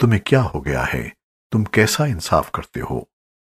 तुम्हें क्या हो गया है? तुम कैसा इंसाफ करते हो?